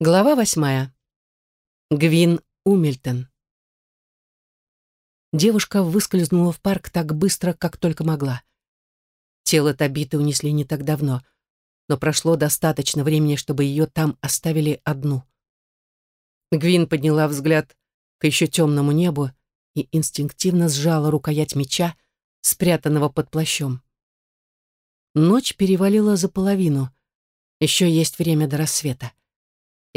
Глава восьмая. Гвин Умильтон. Девушка выскользнула в парк так быстро, как только могла. Тело Табиты унесли не так давно, но прошло достаточно времени, чтобы ее там оставили одну. Гвин подняла взгляд к еще темному небу и инстинктивно сжала рукоять меча, спрятанного под плащом. Ночь перевалила за половину. Еще есть время до рассвета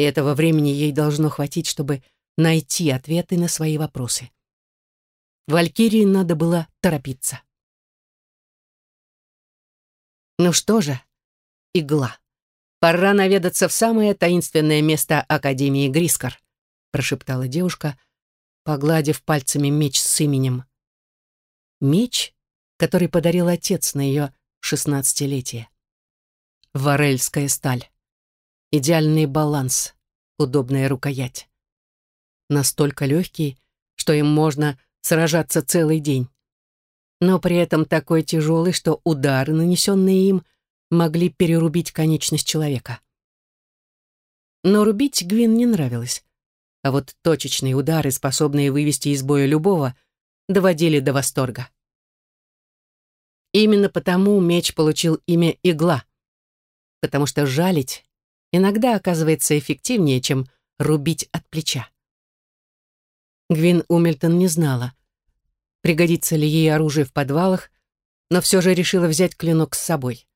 и этого времени ей должно хватить, чтобы найти ответы на свои вопросы. Валькирии надо было торопиться. Ну что же, игла. Пора наведаться в самое таинственное место Академии Грискор, прошептала девушка, погладив пальцами меч с именем. Меч, который подарил отец на ее шестнадцатилетие. Варельская сталь. Идеальный баланс, удобная рукоять. Настолько легкий, что им можно сражаться целый день. Но при этом такой тяжелый, что удары, нанесенные им, могли перерубить конечность человека. Но рубить Гвин не нравилось. А вот точечные удары, способные вывести из боя любого, доводили до восторга. Именно потому меч получил имя «Игла», потому что жалить иногда оказывается эффективнее, чем рубить от плеча. Гвин Умельтон не знала, пригодится ли ей оружие в подвалах, но все же решила взять клинок с собой.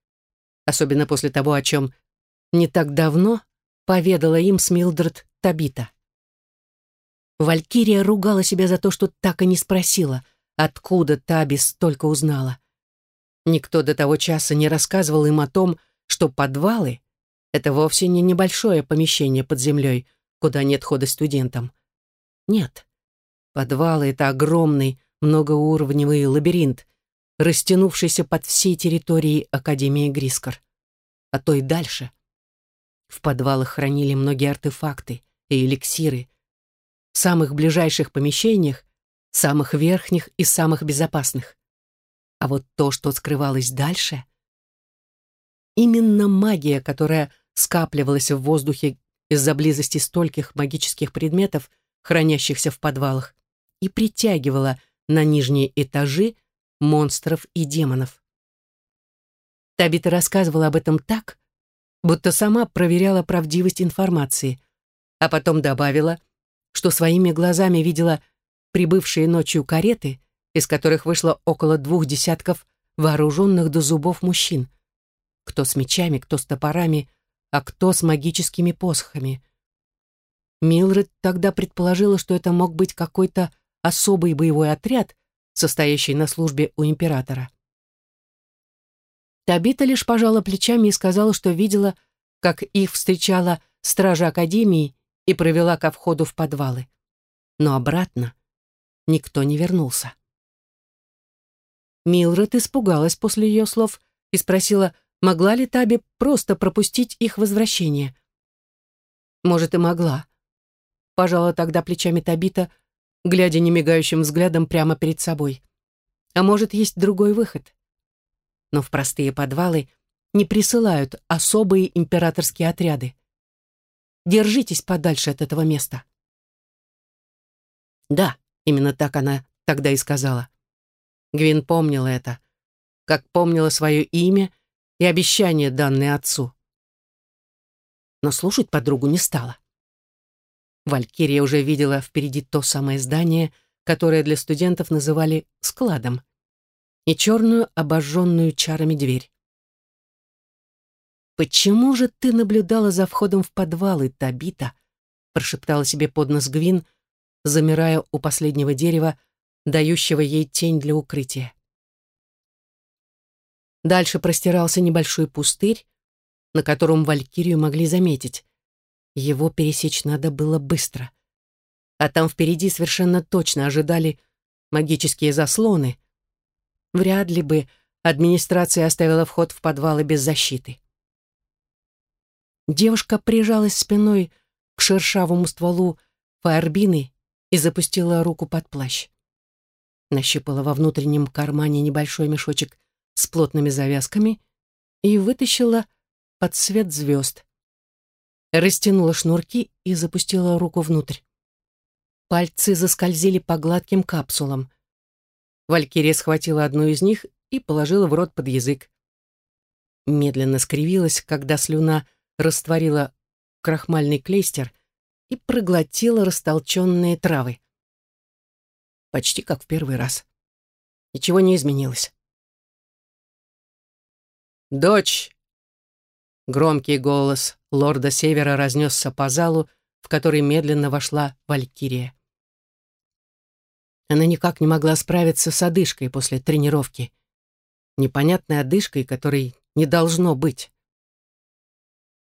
Особенно после того, о чем не так давно поведала им Смилдред Табита. Валькирия ругала себя за то, что так и не спросила, откуда Таби столько узнала. Никто до того часа не рассказывал им о том, что подвалы это вовсе не небольшое помещение под землей, куда нет хода студентам. Нет. Подвалы — это огромный, многоуровневый лабиринт, растянувшийся под всей территорией Академии Грискор. А то и дальше. В подвалах хранили многие артефакты и эликсиры. В самых ближайших помещениях, самых верхних и самых безопасных. А вот то, что скрывалось дальше... Именно магия, которая скапливалась в воздухе из-за близости стольких магических предметов, хранящихся в подвалах, и притягивала на нижние этажи монстров и демонов. Табита рассказывала об этом так, будто сама проверяла правдивость информации, а потом добавила, что своими глазами видела прибывшие ночью кареты, из которых вышло около двух десятков вооруженных до зубов мужчин, кто с мечами, кто с топорами, а кто с магическими посохами. Милред тогда предположила, что это мог быть какой-то особый боевой отряд, состоящий на службе у императора. Табита лишь пожала плечами и сказала, что видела, как их встречала стража Академии и провела ко входу в подвалы. Но обратно никто не вернулся. Милред испугалась после ее слов и спросила, Могла ли Таби просто пропустить их возвращение? Может, и могла. Пожала тогда плечами Табита, глядя немигающим взглядом прямо перед собой. А может, есть другой выход. Но в простые подвалы не присылают особые императорские отряды. Держитесь подальше от этого места. Да, именно так она тогда и сказала. Гвин помнила это, как помнила свое имя и обещания, данные отцу. Но слушать подругу не стала. Валькирия уже видела впереди то самое здание, которое для студентов называли складом, и черную, обожженную чарами дверь. «Почему же ты наблюдала за входом в подвалы, Табита?» прошептала себе под нос Гвин, замирая у последнего дерева, дающего ей тень для укрытия. Дальше простирался небольшой пустырь, на котором Валькирию могли заметить. Его пересечь надо было быстро. А там впереди совершенно точно ожидали магические заслоны. Вряд ли бы администрация оставила вход в подвалы без защиты. Девушка прижалась спиной к шершавому стволу фаербины и запустила руку под плащ. Нащупала во внутреннем кармане небольшой мешочек с плотными завязками и вытащила под свет звезд. растянула шнурки и запустила руку внутрь. Пальцы заскользили по гладким капсулам. Валькирия схватила одну из них и положила в рот под язык. Медленно скривилась, когда слюна растворила крахмальный клейстер и проглотила растолченные травы. Почти как в первый раз. Ничего не изменилось. «Дочь!» Громкий голос лорда Севера разнесся по залу, в который медленно вошла Валькирия. Она никак не могла справиться с одышкой после тренировки. Непонятной одышкой, которой не должно быть.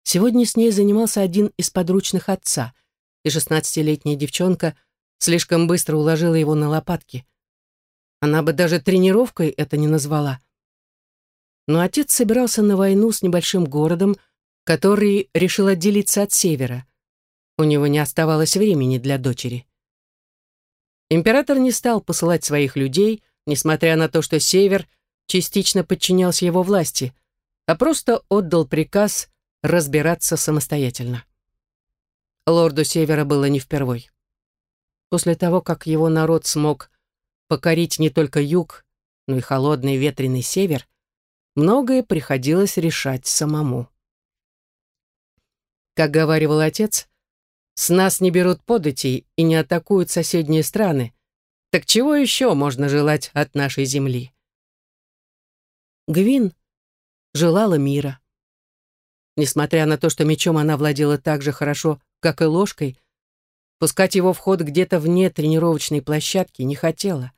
Сегодня с ней занимался один из подручных отца, и шестнадцатилетняя девчонка слишком быстро уложила его на лопатки. Она бы даже тренировкой это не назвала. Но отец собирался на войну с небольшим городом, который решил отделиться от севера. У него не оставалось времени для дочери. Император не стал посылать своих людей, несмотря на то, что Север частично подчинялся его власти, а просто отдал приказ разбираться самостоятельно. Лорду Севера было не впервой. После того, как его народ смог покорить не только юг, но и холодный ветреный север, многое приходилось решать самому. Как говаривал отец, с нас не берут податей и не атакуют соседние страны. Так чего еще можно желать от нашей земли? Гвин желала мира. Несмотря на то, что мечом она владела так же хорошо, как и ложкой, пускать его в ход где-то вне тренировочной площадки не хотела.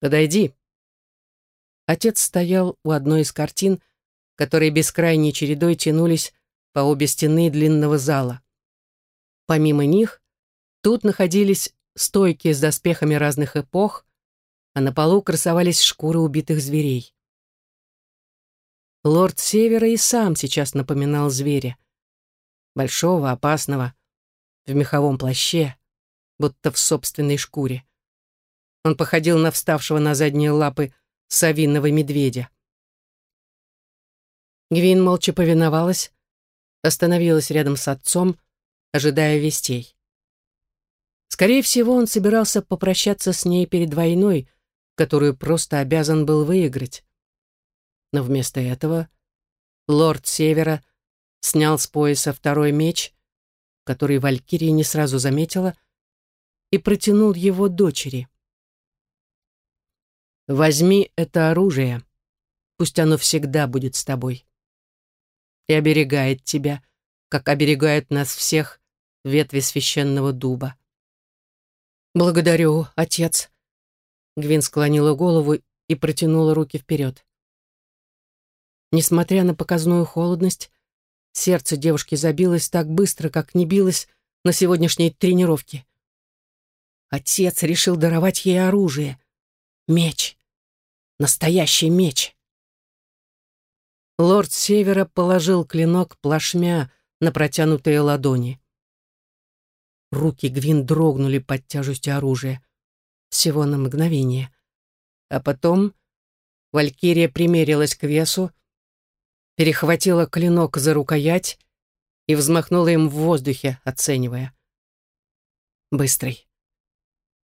«Подойди». Отец стоял у одной из картин, которые бескрайней чередой тянулись по обе стены длинного зала. Помимо них, тут находились стойки с доспехами разных эпох, а на полу красовались шкуры убитых зверей. Лорд Севера и сам сейчас напоминал зверя. Большого, опасного, в меховом плаще, будто в собственной шкуре. Он походил на вставшего на задние лапы совиного медведя. Гвин молча повиновалась, остановилась рядом с отцом, ожидая вестей. Скорее всего, он собирался попрощаться с ней перед войной, которую просто обязан был выиграть. Но вместо этого лорд Севера снял с пояса второй меч, который Валькирия не сразу заметила, и протянул его дочери. «Возьми это оружие, пусть оно всегда будет с тобой и оберегает тебя, как оберегают нас всех ветви священного дуба. «Благодарю, отец». Гвин склонила голову и протянула руки вперед. Несмотря на показную холодность, сердце девушки забилось так быстро, как не билось на сегодняшней тренировке. Отец решил даровать ей оружие. Меч. Настоящий меч. Лорд Севера положил клинок плашмя на протянутые ладони. Руки Гвин дрогнули под тяжестью оружия. Всего на мгновение. А потом Валькирия примерилась к весу, перехватила клинок за рукоять и взмахнула им в воздухе, оценивая. Быстрый.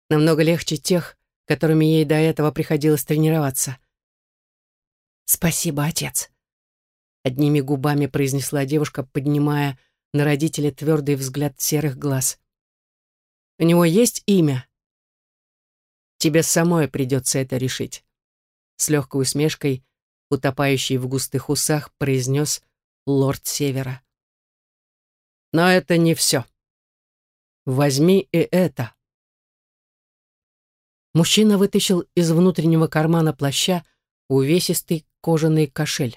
Намного легче тех, которыми ей до этого приходилось тренироваться. «Спасибо, отец», — одними губами произнесла девушка, поднимая на родителя твердый взгляд серых глаз. У него есть имя? Тебе самой придется это решить. С легкой усмешкой, утопающей в густых усах, произнес лорд Севера. Но это не все. Возьми и это. Мужчина вытащил из внутреннего кармана плаща увесистый кожаный кошель.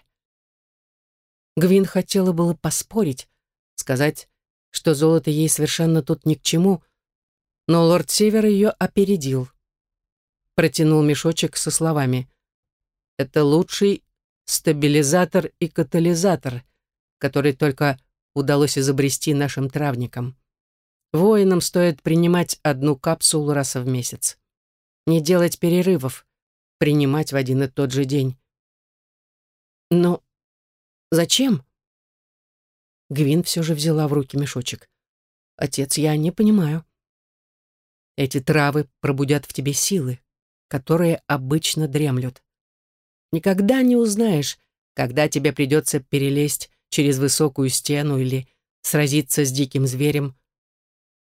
Гвин хотела было поспорить, сказать, что золото ей совершенно тут ни к чему, но лорд Север ее опередил. Протянул мешочек со словами «Это лучший стабилизатор и катализатор, который только удалось изобрести нашим травникам. Воинам стоит принимать одну капсулу раз в месяц. Не делать перерывов, принимать в один и тот же день. Но зачем? Гвин все же взяла в руки мешочек. «Отец, я не понимаю». «Эти травы пробудят в тебе силы, которые обычно дремлют. Никогда не узнаешь, когда тебе придется перелезть через высокую стену или сразиться с диким зверем.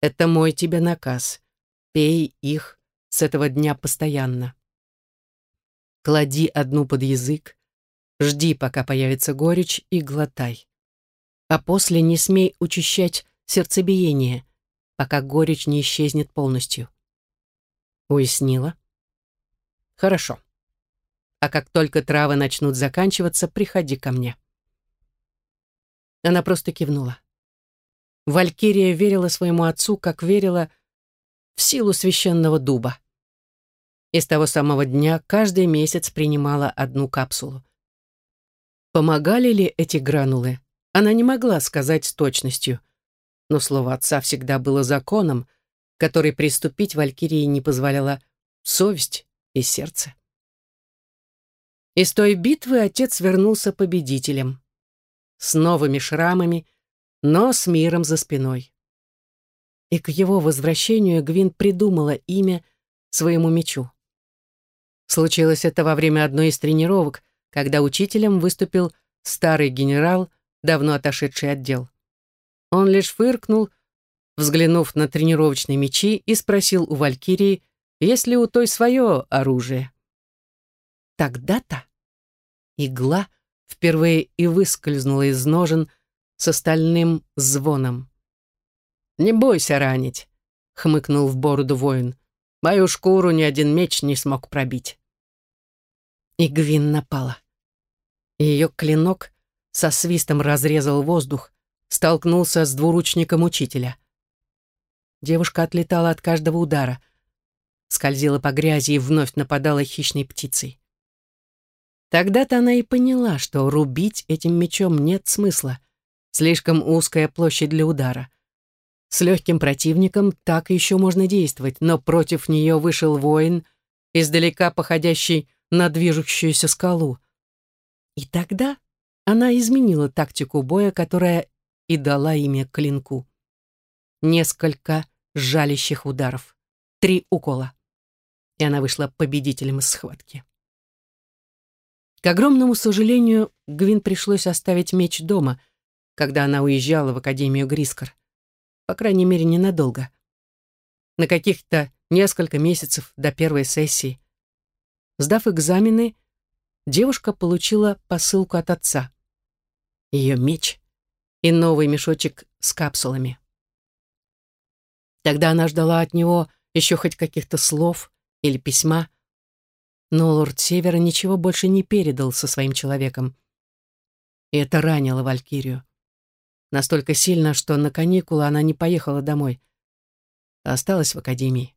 Это мой тебе наказ. Пей их с этого дня постоянно. Клади одну под язык, жди, пока появится горечь, и глотай а после не смей учащать сердцебиение, пока горечь не исчезнет полностью. Уяснила? Хорошо. А как только травы начнут заканчиваться, приходи ко мне. Она просто кивнула. Валькирия верила своему отцу, как верила в силу священного дуба. И с того самого дня каждый месяц принимала одну капсулу. Помогали ли эти гранулы? Она не могла сказать с точностью, но слово отца всегда было законом, который приступить Валькирии не позволяла совесть и сердце. Из той битвы отец вернулся победителем, с новыми шрамами, но с миром за спиной. И к его возвращению Гвин придумала имя своему мечу. Случилось это во время одной из тренировок, когда учителем выступил старый генерал давно отошедший отдел. Он лишь фыркнул, взглянув на тренировочные мечи, и спросил у Валькирии, есть ли у той свое оружие. Тогда-то игла впервые и выскользнула из ножен с остальным звоном. «Не бойся ранить», — хмыкнул в бороду воин. «Мою шкуру ни один меч не смог пробить». И Гвин напала. Ее клинок со свистом разрезал воздух, столкнулся с двуручником учителя. Девушка отлетала от каждого удара, скользила по грязи и вновь нападала хищной птицей. Тогда-то она и поняла, что рубить этим мечом нет смысла. Слишком узкая площадь для удара. С легким противником так еще можно действовать, но против нее вышел воин, издалека походящий на движущуюся скалу. И тогда она изменила тактику боя, которая и дала имя клинку. Несколько жалящих ударов, три укола. И она вышла победителем из схватки. К огромному сожалению, Гвин пришлось оставить меч дома, когда она уезжала в Академию Грискор. По крайней мере, ненадолго. На каких-то несколько месяцев до первой сессии. Сдав экзамены, девушка получила посылку от отца ее меч и новый мешочек с капсулами. Тогда она ждала от него еще хоть каких-то слов или письма, но лорд Севера ничего больше не передал со своим человеком. И это ранило Валькирию. Настолько сильно, что на каникулы она не поехала домой, а осталась в академии.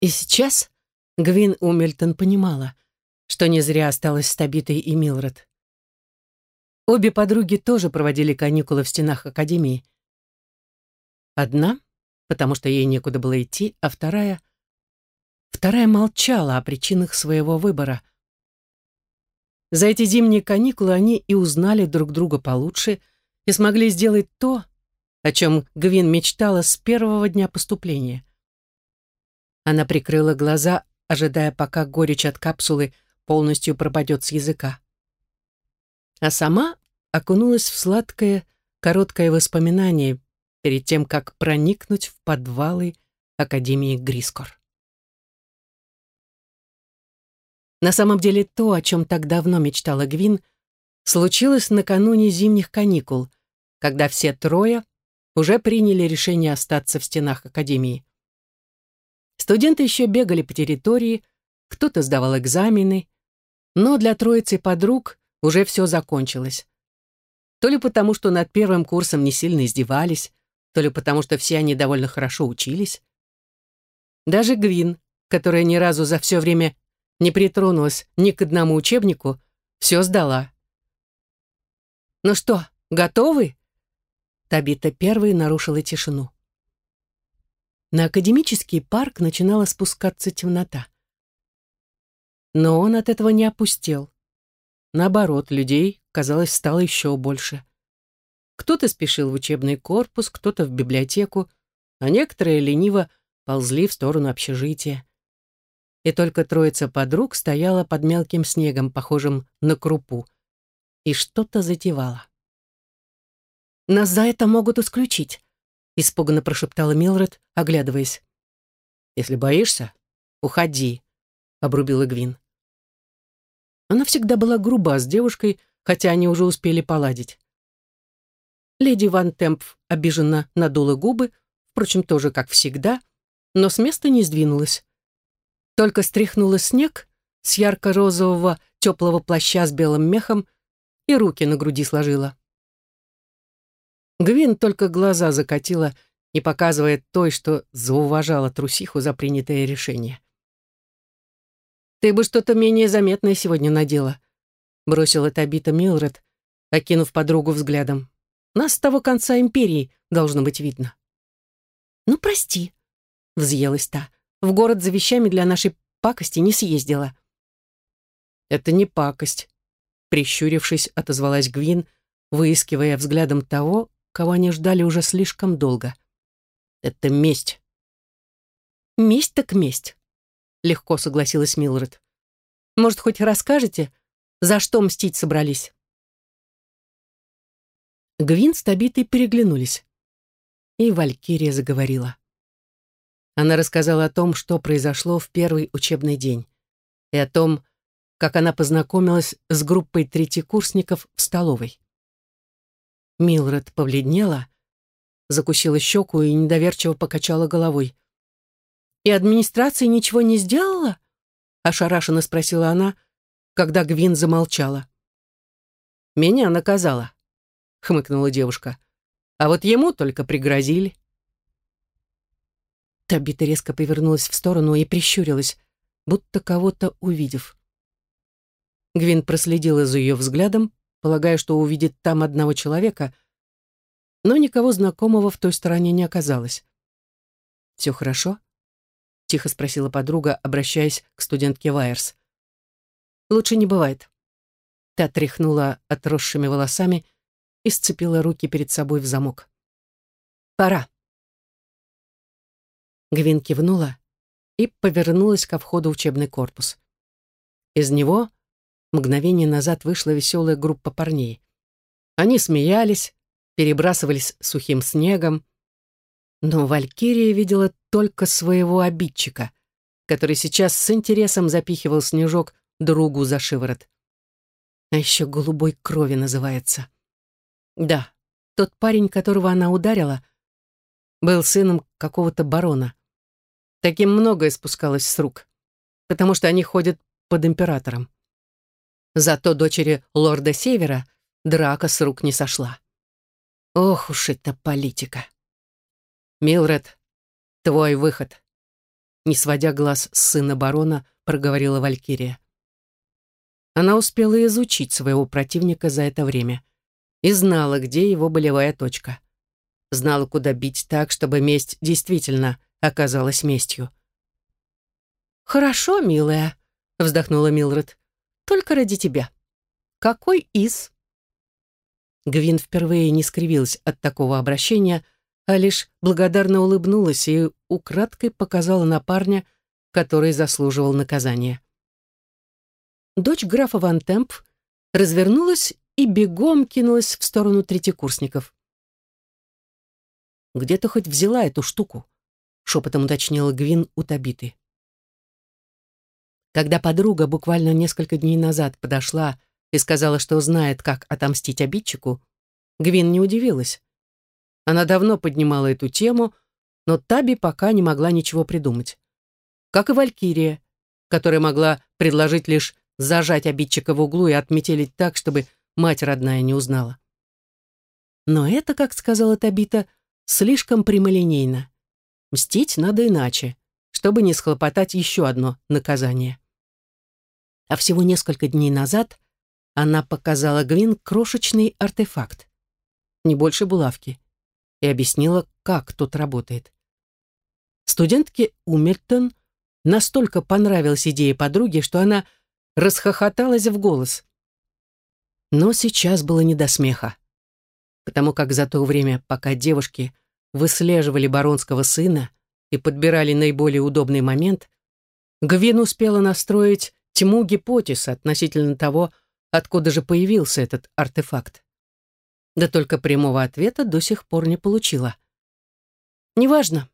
И сейчас Гвин Умельтон понимала, что не зря осталась с Табитой и Милред. Обе подруги тоже проводили каникулы в стенах академии. Одна, потому что ей некуда было идти, а вторая... Вторая молчала о причинах своего выбора. За эти зимние каникулы они и узнали друг друга получше и смогли сделать то, о чем Гвин мечтала с первого дня поступления. Она прикрыла глаза, ожидая, пока горечь от капсулы полностью пропадет с языка. А сама окунулась в сладкое, короткое воспоминание перед тем, как проникнуть в подвалы Академии Грискор. На самом деле то, о чем так давно мечтала Гвин, случилось накануне зимних каникул, когда все трое уже приняли решение остаться в стенах Академии. Студенты еще бегали по территории, кто-то сдавал экзамены, но для троицы подруг уже все закончилось. То ли потому, что над первым курсом не сильно издевались, то ли потому, что все они довольно хорошо учились. Даже Гвин, которая ни разу за все время не притронулась ни к одному учебнику, все сдала. «Ну что, готовы?» Табита первой нарушила тишину. На академический парк начинала спускаться темнота. Но он от этого не опустел. Наоборот, людей, казалось, стало еще больше. Кто-то спешил в учебный корпус, кто-то в библиотеку, а некоторые лениво ползли в сторону общежития. И только троица подруг стояла под мелким снегом, похожим на крупу, и что-то затевала. «Нас за это могут исключить», — испуганно прошептала Милред, оглядываясь. «Если боишься, уходи», — обрубила Гвин. Она всегда была груба с девушкой, хотя они уже успели поладить. Леди Ван Темп обиженно надула губы, впрочем, тоже как всегда, но с места не сдвинулась. Только стряхнула снег с ярко-розового теплого плаща с белым мехом и руки на груди сложила. Гвин только глаза закатила, не показывая той, что зауважала трусиху за принятое решение. «Ты бы что-то менее заметное сегодня надела», — бросила Табита Милред, окинув подругу взглядом. Нас с того конца империи должно быть видно. «Ну, прости», — взъелась та. «В город за вещами для нашей пакости не съездила». «Это не пакость», — прищурившись, отозвалась Гвин, выискивая взглядом того, кого они ждали уже слишком долго. «Это месть». «Месть так месть», — легко согласилась Милред. «Может, хоть расскажете, за что мстить собрались?» Гвин с Табитой переглянулись. И Валькирия заговорила. Она рассказала о том, что произошло в первый учебный день, и о том, как она познакомилась с группой третьекурсников в столовой. Милред побледнела, закусила щеку и недоверчиво покачала головой. «И администрация ничего не сделала?» — ошарашенно спросила она, когда Гвин замолчала. «Меня наказала», — хмыкнула девушка. «А вот ему только пригрозили». Табита резко повернулась в сторону и прищурилась, будто кого-то увидев. Гвин проследила за ее взглядом, полагая, что увидит там одного человека, но никого знакомого в той стороне не оказалось. «Все хорошо?» — тихо спросила подруга, обращаясь к студентке Вайерс. «Лучше не бывает». Та тряхнула отросшими волосами и сцепила руки перед собой в замок. «Пора». Гвин кивнула и повернулась ко входу в учебный корпус. Из него мгновение назад вышла веселая группа парней. Они смеялись, перебрасывались сухим снегом, но Валькирия видела только своего обидчика, который сейчас с интересом запихивал снежок другу за шиворот. А еще голубой крови называется. Да, тот парень, которого она ударила, был сыном какого-то барона. Таким многое спускалось с рук, потому что они ходят под императором. Зато дочери лорда Севера драка с рук не сошла. Ох уж эта политика. Милред, твой выход. Не сводя глаз с сына барона, проговорила Валькирия. Она успела изучить своего противника за это время и знала, где его болевая точка. Знала, куда бить так, чтобы месть действительно оказалась местью. «Хорошо, милая», — вздохнула Милред. «Только ради тебя. Какой из?» Гвин впервые не скривилась от такого обращения, а лишь благодарно улыбнулась и украдкой показала на парня, который заслуживал наказания. Дочь графа Ван Темп развернулась и бегом кинулась в сторону третьекурсников. «Где ты хоть взяла эту штуку?» — шепотом уточнила Гвин у Табиты. Когда подруга буквально несколько дней назад подошла и сказала, что знает, как отомстить обидчику, Гвин не удивилась. Она давно поднимала эту тему, но Таби пока не могла ничего придумать. Как и Валькирия, которая могла предложить лишь зажать обидчика в углу и отметелить так, чтобы мать родная не узнала. Но это, как сказала Табита, слишком прямолинейно. Мстить надо иначе, чтобы не схлопотать еще одно наказание. А всего несколько дней назад она показала Гвин крошечный артефакт, не больше булавки, и объяснила, как тут работает. Студентке Умертон настолько понравилась идея подруги, что она расхохоталась в голос. Но сейчас было не до смеха, потому как за то время, пока девушки выслеживали баронского сына и подбирали наиболее удобный момент, Гвин успела настроить тьму гипотез относительно того, откуда же появился этот артефакт. Да только прямого ответа до сих пор не получила. «Неважно».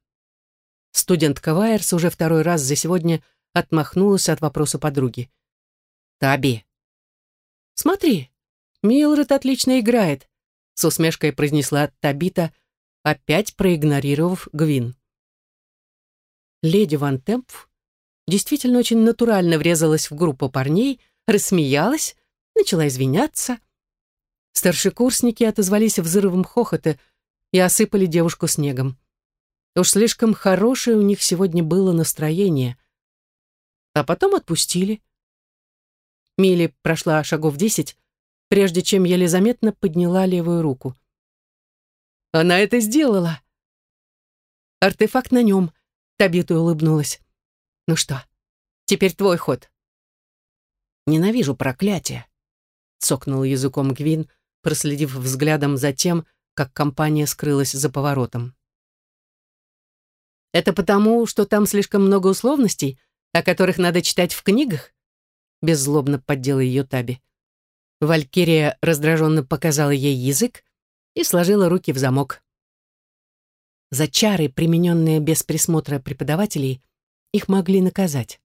Студентка Вайерс уже второй раз за сегодня отмахнулась от вопроса подруги. «Таби». «Смотри, Милред отлично играет», — с усмешкой произнесла Табита, опять проигнорировав Гвин. Леди Ван Темпф действительно очень натурально врезалась в группу парней, рассмеялась, начала извиняться. Старшекурсники отозвались взрывом хохота и осыпали девушку снегом. Уж слишком хорошее у них сегодня было настроение. А потом отпустили. Милли прошла шагов десять, прежде чем еле заметно подняла левую руку. «Она это сделала!» «Артефакт на нем», — Табита улыбнулась. «Ну что, теперь твой ход». «Ненавижу проклятие», — цокнул языком Гвин, проследив взглядом за тем, как компания скрылась за поворотом. «Это потому, что там слишком много условностей, о которых надо читать в книгах?» Беззлобно поддела ее Таби. Валькирия раздраженно показала ей язык и сложила руки в замок. За чары, примененные без присмотра преподавателей, их могли наказать.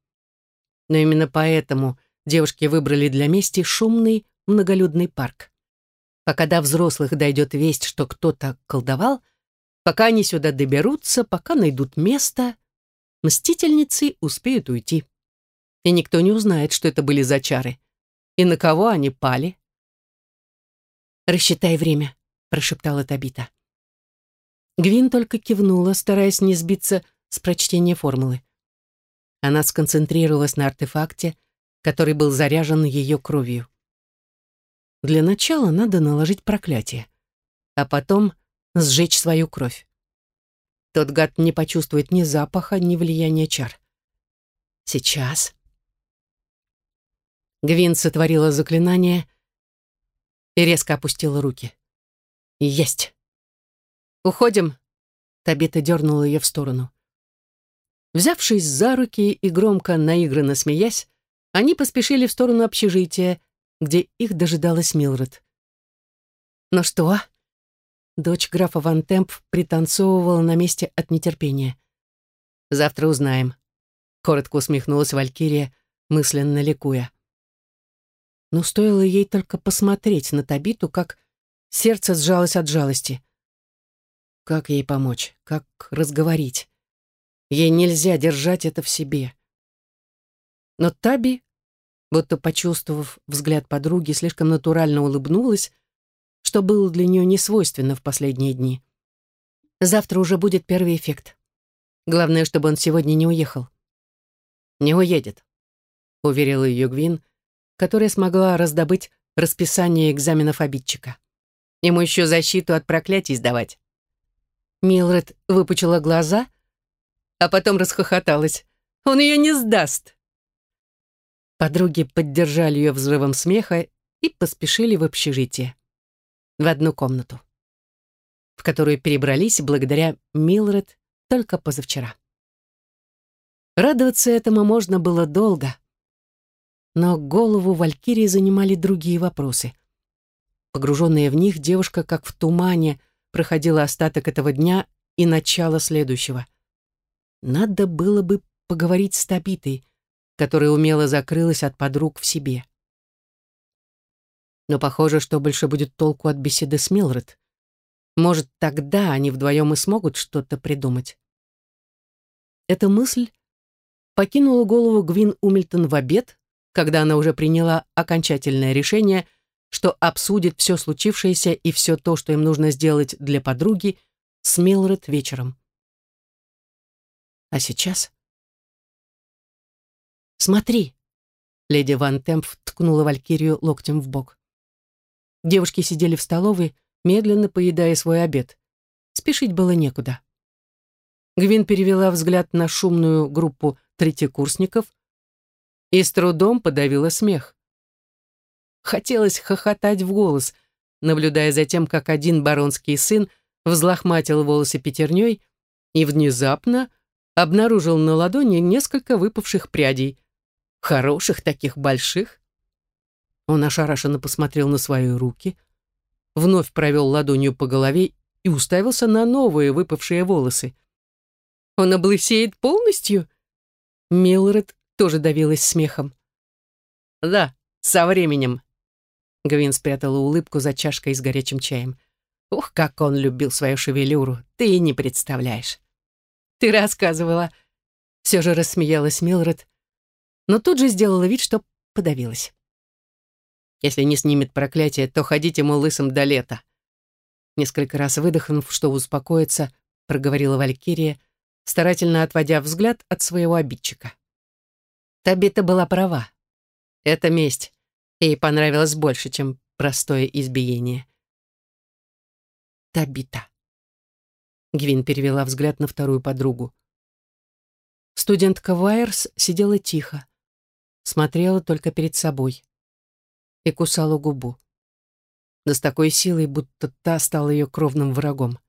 Но именно поэтому девушки выбрали для мести шумный многолюдный парк. Пока до взрослых дойдет весть, что кто-то колдовал, пока они сюда доберутся, пока найдут место, мстительницы успеют уйти. И никто не узнает, что это были за чары и на кого они пали. «Рассчитай время», — прошептала Табита. Гвин только кивнула, стараясь не сбиться с прочтения формулы. Она сконцентрировалась на артефакте, который был заряжен ее кровью. Для начала надо наложить проклятие, а потом сжечь свою кровь. Тот гад не почувствует ни запаха, ни влияния чар. Сейчас Гвин сотворила заклинание и резко опустила руки. «Есть!» «Уходим!» Табита дернула ее в сторону. Взявшись за руки и громко наигранно смеясь, они поспешили в сторону общежития, где их дожидалась Милред. «Ну что?» Дочь графа Ван Темп пританцовывала на месте от нетерпения. «Завтра узнаем», — коротко усмехнулась Валькирия, мысленно ликуя но стоило ей только посмотреть на Табиту, как сердце сжалось от жалости. Как ей помочь? Как разговорить? Ей нельзя держать это в себе. Но Таби, будто почувствовав взгляд подруги, слишком натурально улыбнулась, что было для нее не свойственно в последние дни. Завтра уже будет первый эффект. Главное, чтобы он сегодня не уехал. «Не уедет», — уверила ее Гвин, которая смогла раздобыть расписание экзаменов обидчика. Ему еще защиту от проклятий сдавать. Милред выпучила глаза, а потом расхохоталась. Он ее не сдаст. Подруги поддержали ее взрывом смеха и поспешили в общежитие. В одну комнату, в которую перебрались благодаря Милред только позавчера. Радоваться этому можно было долго но голову Валькирии занимали другие вопросы. Погруженная в них, девушка, как в тумане, проходила остаток этого дня и начало следующего. Надо было бы поговорить с Табитой, которая умело закрылась от подруг в себе. Но похоже, что больше будет толку от беседы с Милред. Может, тогда они вдвоем и смогут что-то придумать. Эта мысль покинула голову Гвин Умильтон в обед, когда она уже приняла окончательное решение, что обсудит все случившееся и все то, что им нужно сделать для подруги, с Милред вечером. А сейчас? «Смотри!» Леди Ван Темп ткнула Валькирию локтем в бок. Девушки сидели в столовой, медленно поедая свой обед. Спешить было некуда. Гвин перевела взгляд на шумную группу третьекурсников, и с трудом подавила смех. Хотелось хохотать в голос, наблюдая за тем, как один баронский сын взлохматил волосы пятерней и внезапно обнаружил на ладони несколько выпавших прядей. Хороших таких больших. Он ошарашенно посмотрел на свои руки, вновь провел ладонью по голове и уставился на новые выпавшие волосы. «Он облысеет полностью?» Милред тоже давилась смехом. «Да, со временем». Гвин спрятала улыбку за чашкой с горячим чаем. Ух, как он любил свою шевелюру, ты не представляешь. Ты рассказывала. Все же рассмеялась Милред, но тут же сделала вид, что подавилась. Если не снимет проклятие, то ходить ему лысым до лета. Несколько раз выдохнув, чтобы успокоиться, проговорила Валькирия, старательно отводя взгляд от своего обидчика. Табита была права. Это месть. Ей понравилось больше, чем простое избиение. Табита. Гвин перевела взгляд на вторую подругу. Студентка Вайерс сидела тихо, смотрела только перед собой и кусала губу. Да с такой силой, будто та стала ее кровным врагом.